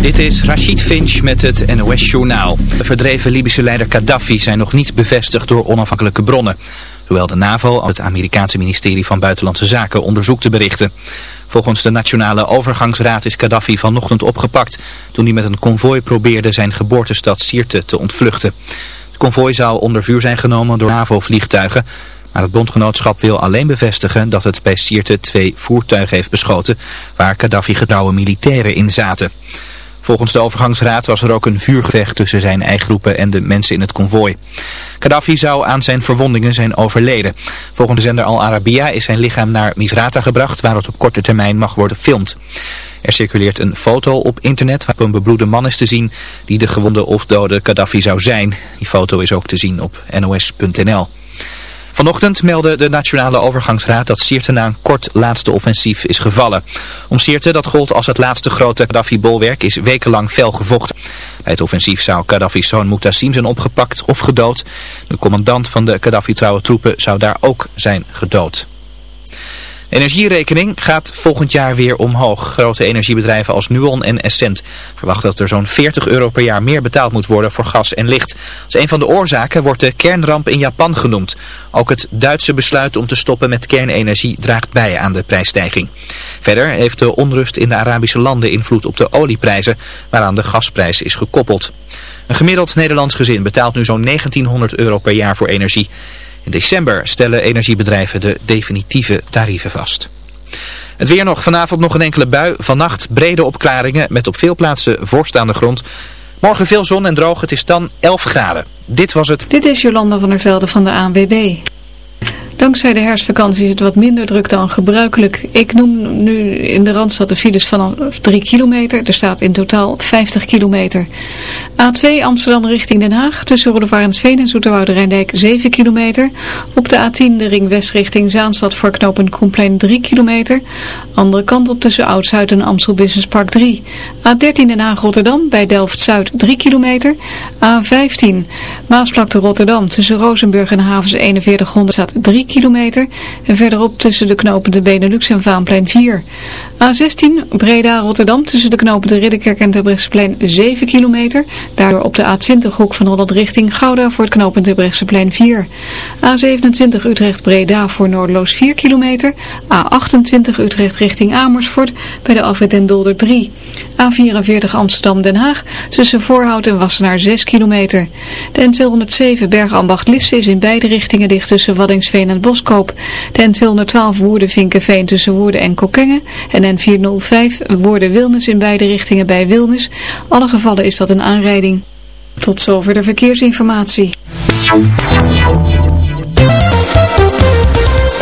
Dit is Rachid Finch met het NOS-journaal. De verdreven Libische leider Gaddafi zijn nog niet bevestigd door onafhankelijke bronnen. Zowel de NAVO als het Amerikaanse ministerie van Buitenlandse Zaken onderzoekt de berichten. Volgens de Nationale Overgangsraad is Gaddafi vanochtend opgepakt... toen hij met een konvooi probeerde zijn geboortestad Sirte te ontvluchten. Het konvooi zou onder vuur zijn genomen door NAVO-vliegtuigen... Maar het bondgenootschap wil alleen bevestigen dat het bij Sirte twee voertuigen heeft beschoten... waar Gaddafi getrouwe militairen in zaten. Volgens de overgangsraad was er ook een vuurgevecht tussen zijn eigen groepen en de mensen in het konvooi. Gaddafi zou aan zijn verwondingen zijn overleden. Volgens de zender Al Arabiya is zijn lichaam naar Misrata gebracht waar het op korte termijn mag worden gefilmd. Er circuleert een foto op internet waarop een bebloede man is te zien die de gewonde of dode Gaddafi zou zijn. Die foto is ook te zien op nos.nl. Vanochtend meldde de Nationale Overgangsraad dat Sirte na een kort laatste offensief is gevallen. Om Sirte, dat gold als het laatste grote Gaddafi-bolwerk, is wekenlang fel gevochten. Bij het offensief zou Gaddafi's zoon Muqtassim zijn opgepakt of gedood. De commandant van de Gaddafi-trouwe troepen zou daar ook zijn gedood. Energierekening gaat volgend jaar weer omhoog. Grote energiebedrijven als Nuon en Essent verwachten dat er zo'n 40 euro per jaar meer betaald moet worden voor gas en licht. Als een van de oorzaken wordt de kernramp in Japan genoemd. Ook het Duitse besluit om te stoppen met kernenergie draagt bij aan de prijsstijging. Verder heeft de onrust in de Arabische landen invloed op de olieprijzen, waaraan de gasprijs is gekoppeld. Een gemiddeld Nederlands gezin betaalt nu zo'n 1900 euro per jaar voor energie. In december stellen energiebedrijven de definitieve tarieven vast. Het weer nog. Vanavond nog een enkele bui. Vannacht brede opklaringen met op veel plaatsen voorstaande grond. Morgen veel zon en droog. Het is dan 11 graden. Dit was het. Dit is Jolanda van der Velde van de ANWB. Dankzij de herfstvakantie is het wat minder druk dan gebruikelijk. Ik noem nu in de Randstad de files van 3 kilometer. Er staat in totaal 50 kilometer. A2 Amsterdam richting Den Haag. Tussen Rodevarensveen en Zoeterwoude Rijndijk 7 kilometer. Op de A10 de ring west richting Zaanstad voor knooppunt Koenplein 3 kilometer. Andere kant op tussen Oud-Zuid en Amstel Business Park 3. A13 Den Haag Rotterdam bij Delft-Zuid 3 kilometer. A15 Maasvlakte Rotterdam tussen Rozenburg en Havens 4100 staat 3 kilometer. En verderop tussen de knopen de Benelux en Vaanplein 4. A16 Breda-Rotterdam tussen de knopen de Ridderkerk en Terbrechtseplein 7 kilometer. Daardoor op de A20 hoek van Holland richting Gouda voor het knooppunt Terbrechtseplein 4. A27 Utrecht-Breda voor Noordeloos 4 kilometer. A28 Utrecht richting Amersfoort bij de afrit en Dolder 3. A44 Amsterdam-Den Haag tussen Voorhout en Wassenaar 6 kilometer. De N207 Bergambacht-Lisse is in beide richtingen dicht tussen Waddingsveen en Boskoop. De N212 Woerden-Vinkenveen tussen Woerden en Kokkengen. En N405 Woerden-Wilnis in beide richtingen bij Wilnis. Alle gevallen is dat een aanrijding. Tot zover de verkeersinformatie.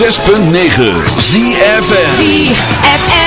106.9 ZFN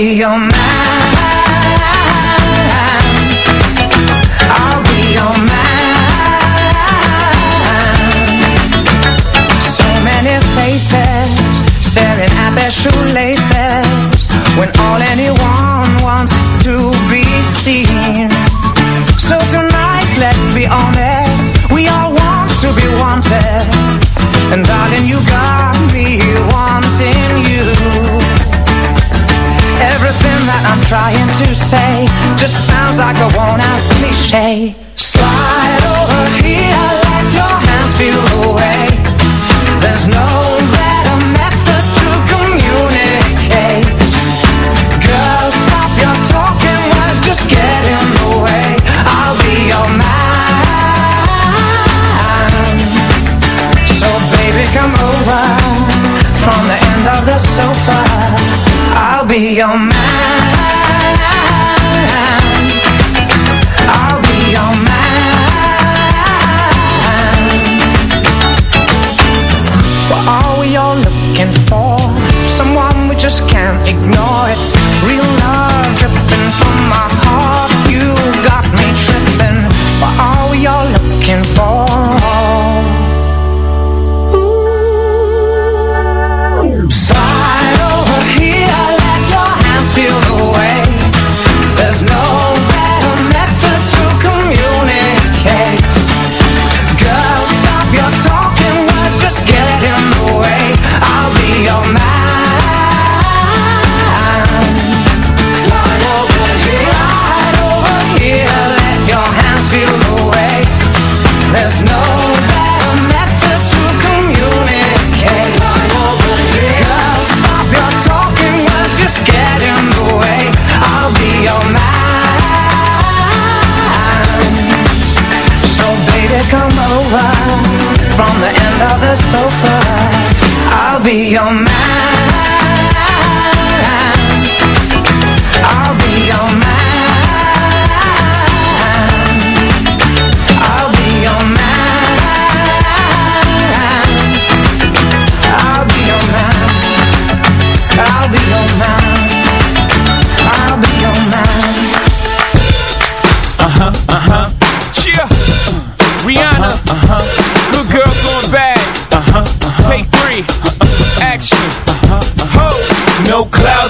be trying to say. Just sounds like a worn out cliche.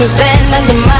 can stand under my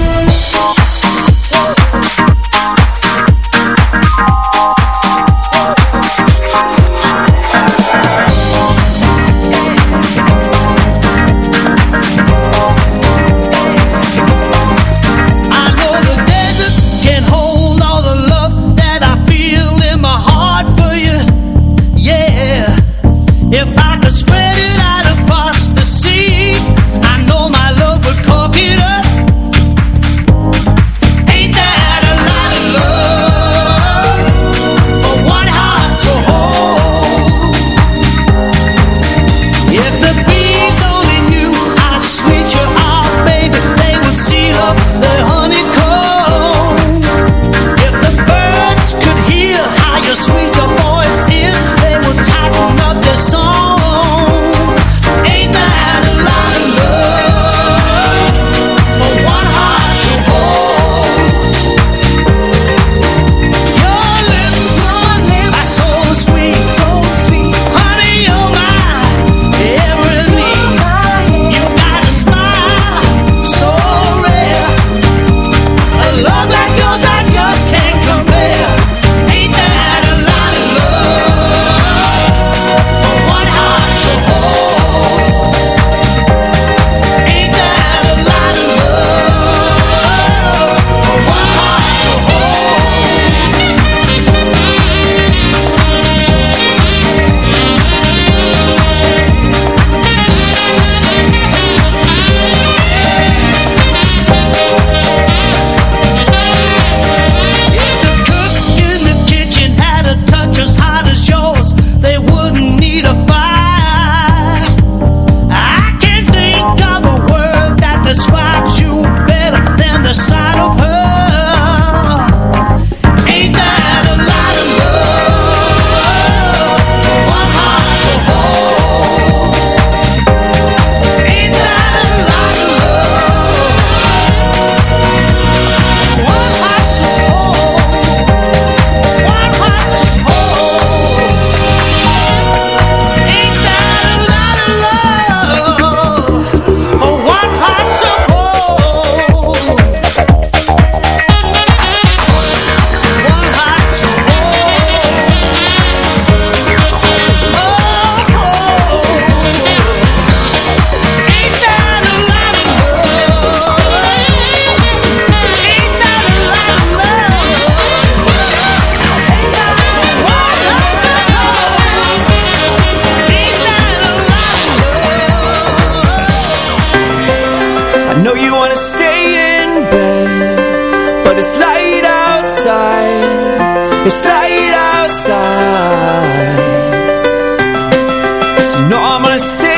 stay.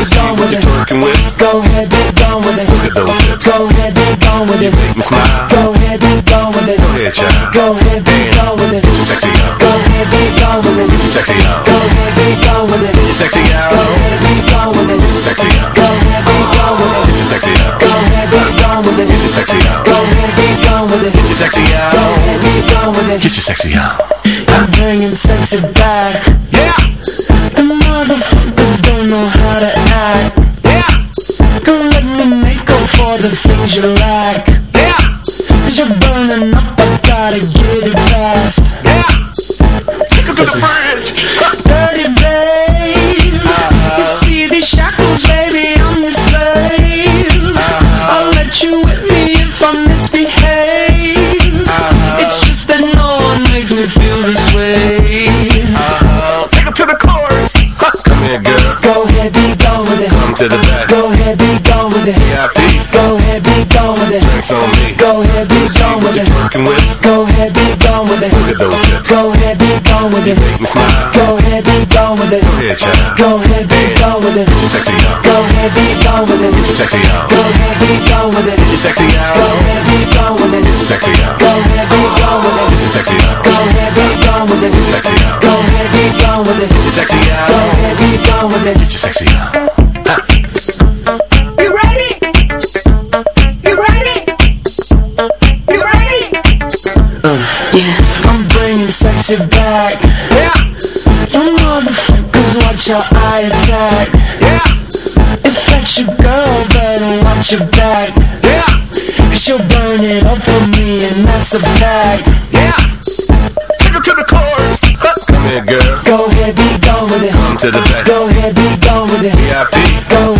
Go ahead, be gone what it. twerking with. Go ahead, be gone with it. Look at those hips. Go ahead, be gone with it. Make me smile. Go ahead, be gone with it. Go ahead, child. Go ahead, be gone with it. Get your sexy on. Go ahead, be gone with it. Get your sexy on. Go ahead, be gone with it. Get your sexy Go ahead, be gone with it. Get your sexy on. Go ahead, be gone with it. Get your sexy on. Go ahead, be gone with it. Get your sexy on. Go ahead, be gone with it. Get your sexy Go ahead, be gone with it. Get your sexy on. I'm bringing sexy back. Yeah. The things you lack. Yeah. Cause you're burning up, I gotta get it fast. Yeah. Take it to the bridge. Dirty babe. Uh-huh. You see these shackles, baby, I'm your slave. Uh-huh. I'll let you whip me if I misbehave. Uh-huh. It's just that no one makes me feel this way. Take it to the chorus. Come here, girl. Go ahead, be to the back. Go ahead, be gone with it. VIP. Go ahead, be gone with it. Drinks on me. Go ahead, be gone with it. twerking with. Go ahead, be gone with it. Look at those hips. Go ahead, be gone with it. Make me smile. Go ahead, be gone with it. Go ahead, child. Go ahead, be gone with it. Get your sexy on. Go ahead, be gone with it. Get your sexy on. Go ahead, be gone with it. Get your sexy Go ahead, be gone with it. Get your sexy on. Go ahead, be gone with it. Get your sexy on. Go ahead, be gone with it. Get your sexy on. Go ahead, be gone with it. Get your sexy Go ahead, be gone with it. Get your sexy on. Yeah. I'm bringing sexy back. Yeah. You motherfuckers watch your eye attack. Yeah. If that's your girl, better watch your back. Yeah. Cause she'll burn it up for me, and that's a fact. Yeah. Take it to the chorus. Come here, girl. Go ahead, be gone with it. Come to the back. Go ahead, be gone with it. VIP. Go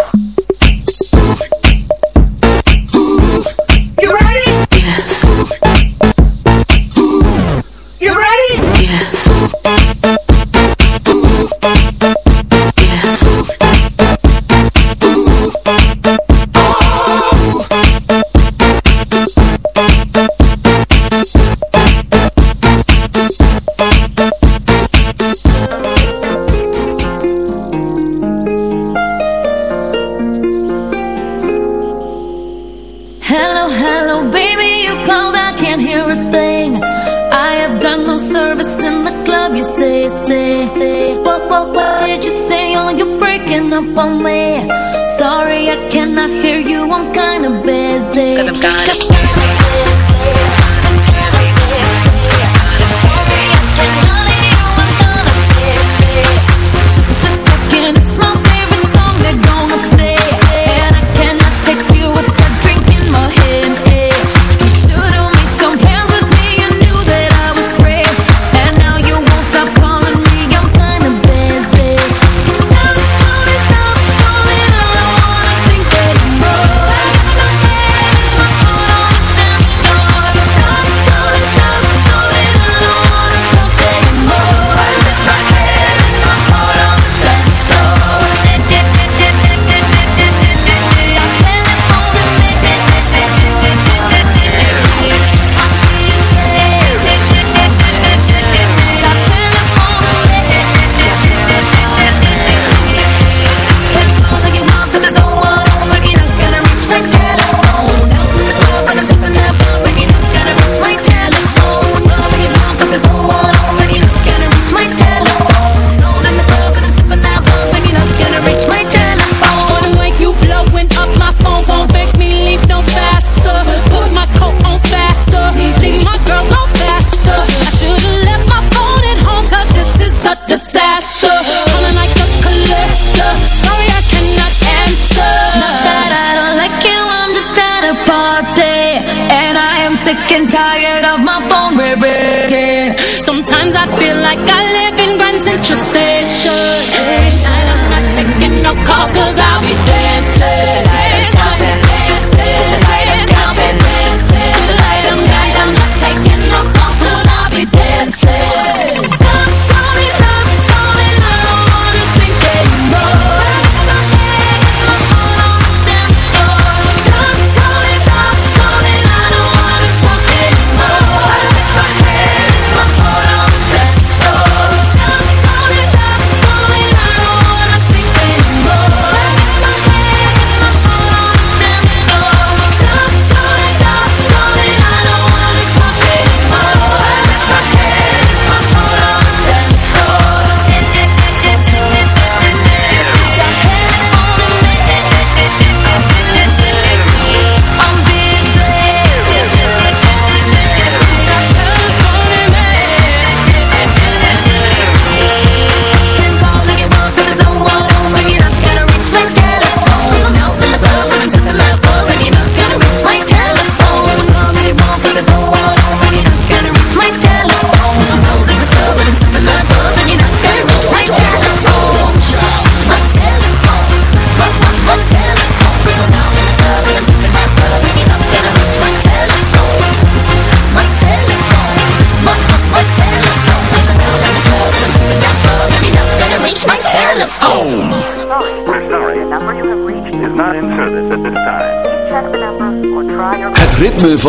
You ready? Yes.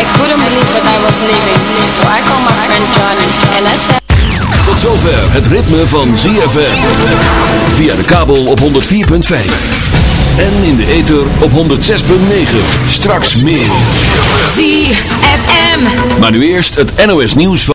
I couldn't believe what I was living, so I called my friend Johnny and I said. Tot zover het ritme van ZFM. Via de kabel op 104.5. En in de ether op 106.9. Straks meer. ZFM. Maar nu eerst het NOS nieuws van...